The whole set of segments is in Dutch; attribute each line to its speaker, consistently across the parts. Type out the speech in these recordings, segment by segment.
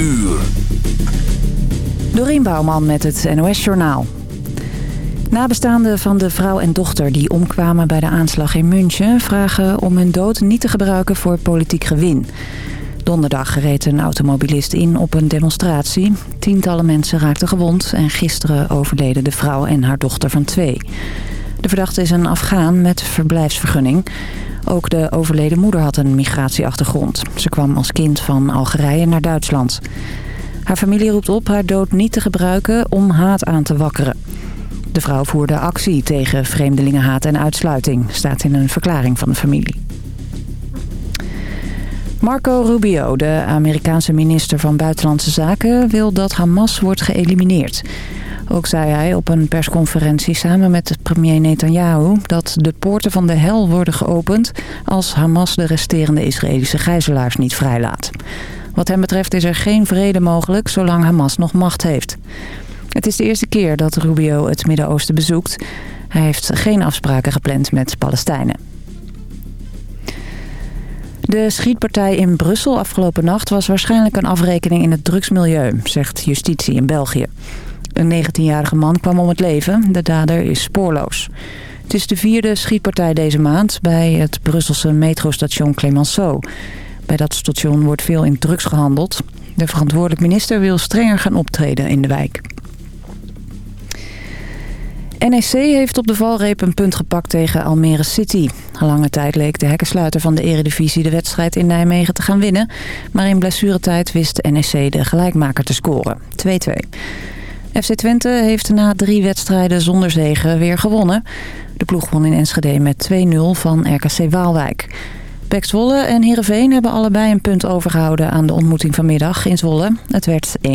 Speaker 1: uur.
Speaker 2: Dorien Bouwman met het NOS Journaal. Nabestaanden van de vrouw en dochter die omkwamen bij de aanslag in München... vragen om hun dood niet te gebruiken voor politiek gewin. Donderdag reed een automobilist in op een demonstratie. Tientallen mensen raakten gewond en gisteren overleden de vrouw en haar dochter van twee. De verdachte is een Afghaan met verblijfsvergunning. Ook de overleden moeder had een migratieachtergrond. Ze kwam als kind van Algerije naar Duitsland. Haar familie roept op haar dood niet te gebruiken om haat aan te wakkeren. De vrouw voerde actie tegen vreemdelingenhaat en uitsluiting, staat in een verklaring van de familie. Marco Rubio, de Amerikaanse minister van Buitenlandse Zaken, wil dat Hamas wordt geëlimineerd. Ook zei hij op een persconferentie samen met premier Netanyahu... dat de poorten van de hel worden geopend als Hamas de resterende Israëlische gijzelaars niet vrijlaat. Wat hem betreft is er geen vrede mogelijk zolang Hamas nog macht heeft. Het is de eerste keer dat Rubio het Midden-Oosten bezoekt. Hij heeft geen afspraken gepland met Palestijnen. De schietpartij in Brussel afgelopen nacht was waarschijnlijk een afrekening in het drugsmilieu, zegt justitie in België. Een 19-jarige man kwam om het leven. De dader is spoorloos. Het is de vierde schietpartij deze maand bij het Brusselse metrostation Clemenceau. Bij dat station wordt veel in drugs gehandeld. De verantwoordelijk minister wil strenger gaan optreden in de wijk. NEC heeft op de valreep een punt gepakt tegen Almere City. Lange tijd leek de hekkensluiter van de eredivisie de wedstrijd in Nijmegen te gaan winnen. Maar in blessuretijd wist NEC de gelijkmaker te scoren. 2-2. FC Twente heeft na drie wedstrijden zonder zegen weer gewonnen. De ploeg won in Enschede met 2-0 van RKC Waalwijk. Pek Zwolle en Heerenveen hebben allebei een punt overgehouden aan de ontmoeting vanmiddag in Zwolle. Het werd 1-1.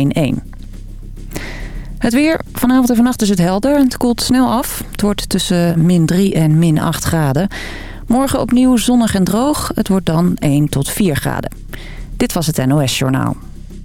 Speaker 2: Het weer. Vanavond en vannacht is het helder en het koelt snel af. Het wordt tussen min 3 en min 8 graden. Morgen opnieuw zonnig en droog. Het wordt dan 1 tot 4 graden. Dit was het NOS Journaal.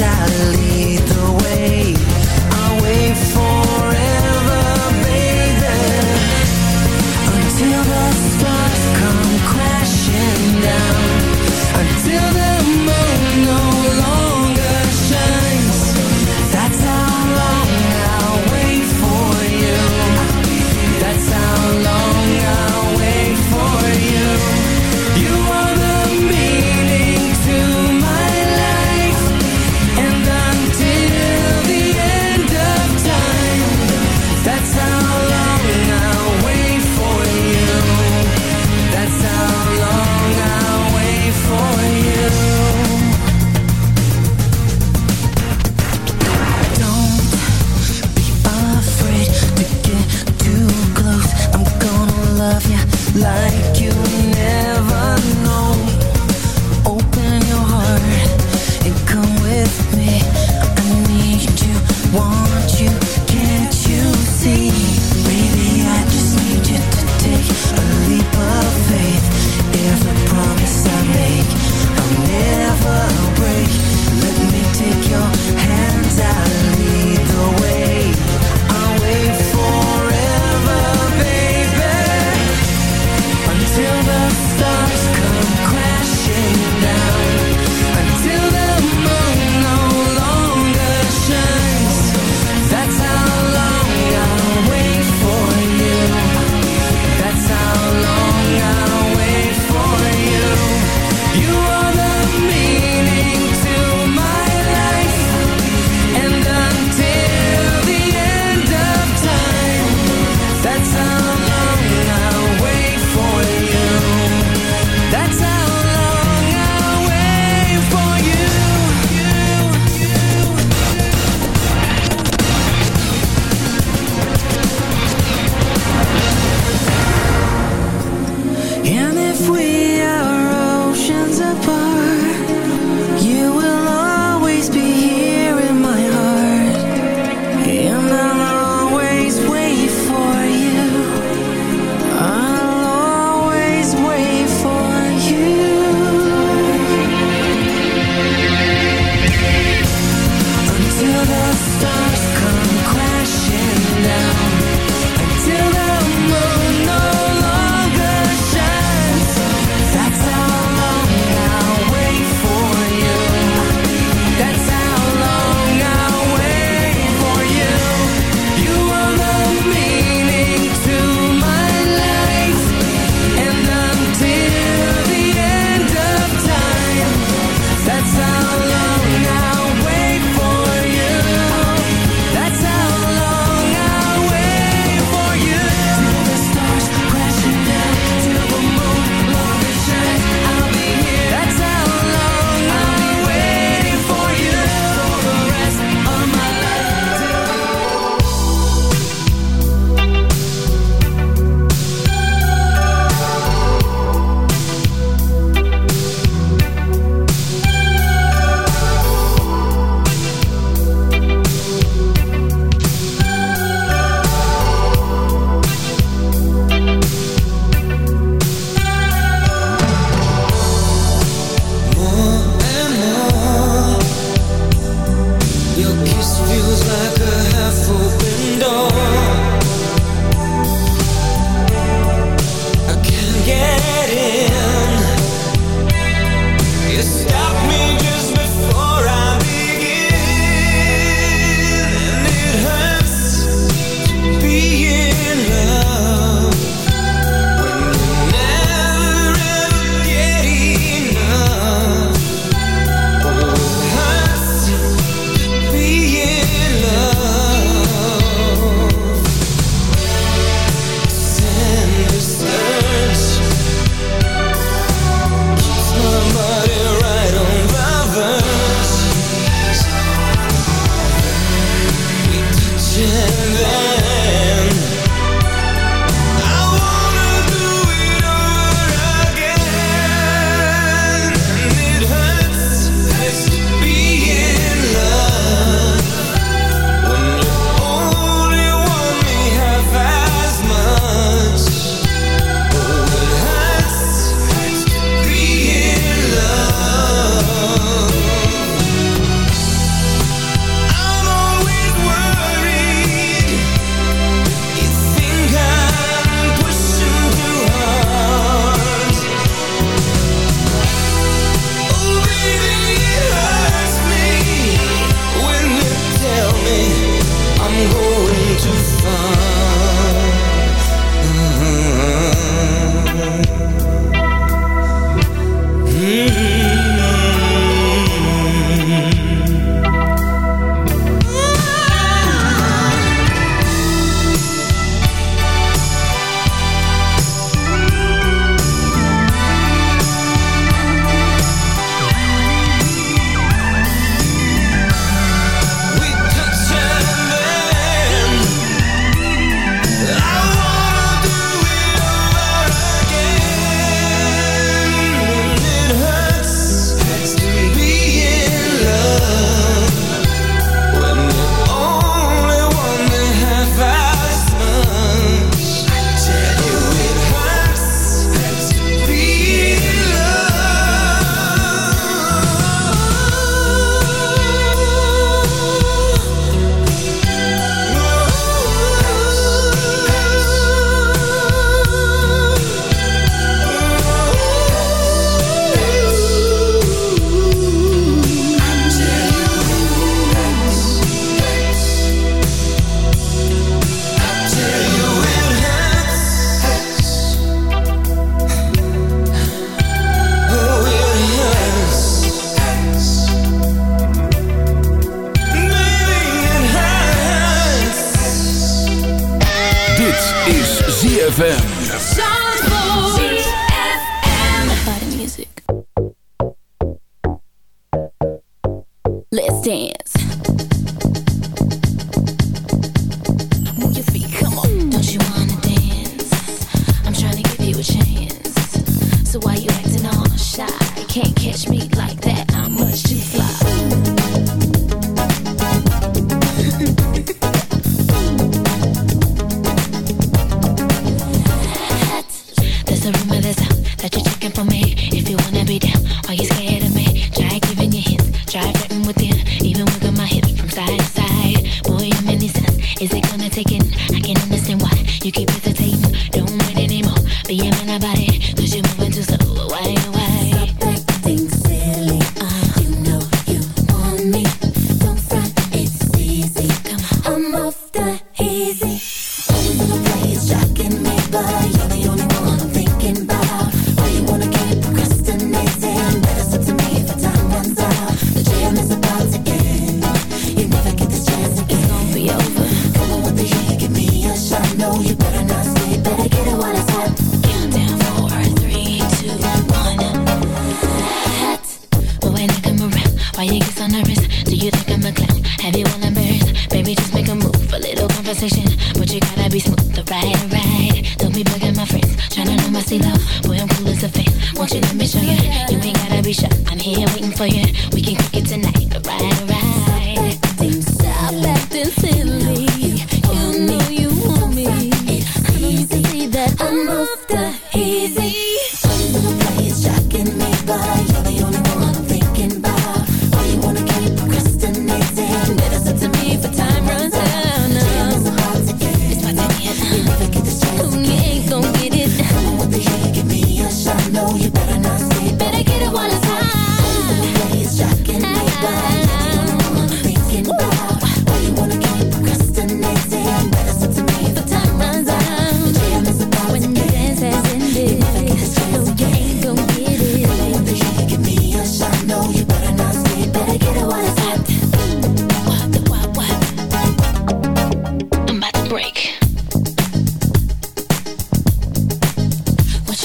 Speaker 3: I
Speaker 4: leave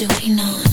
Speaker 4: what you waiting?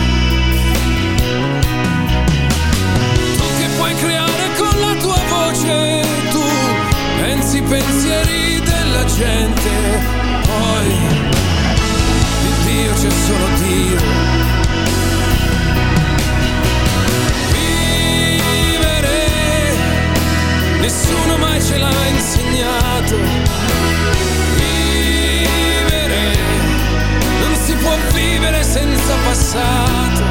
Speaker 5: con la tua voce tu pensi i pensieri della gente, poi il Dio c'è solo Dio. Vivere, nessuno mai ce l'ha insegnato. Vivere, non si può vivere senza passato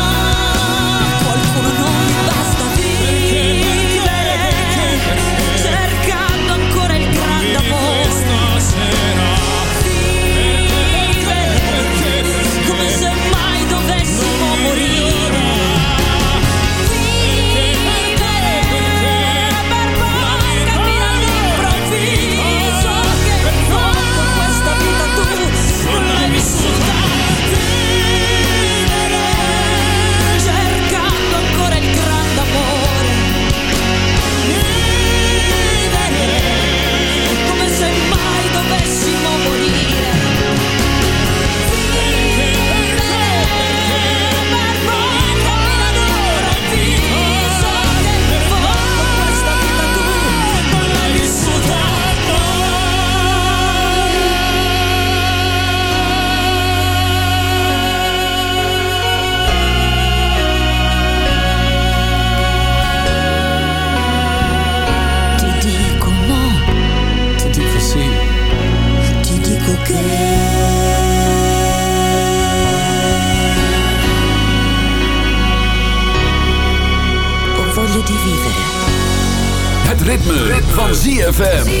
Speaker 1: ZFM.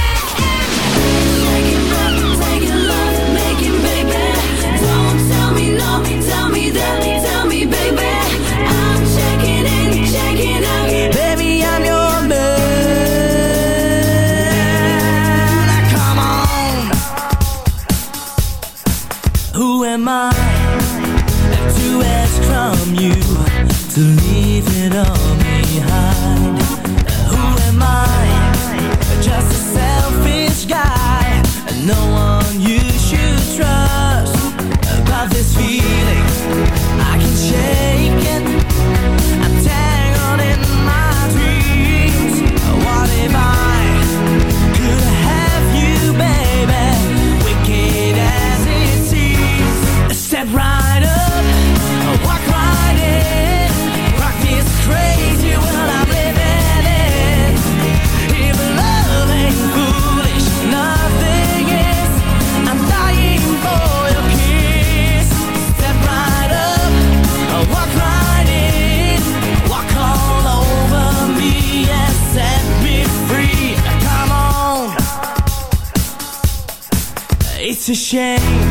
Speaker 6: to leave it all. It's a shame.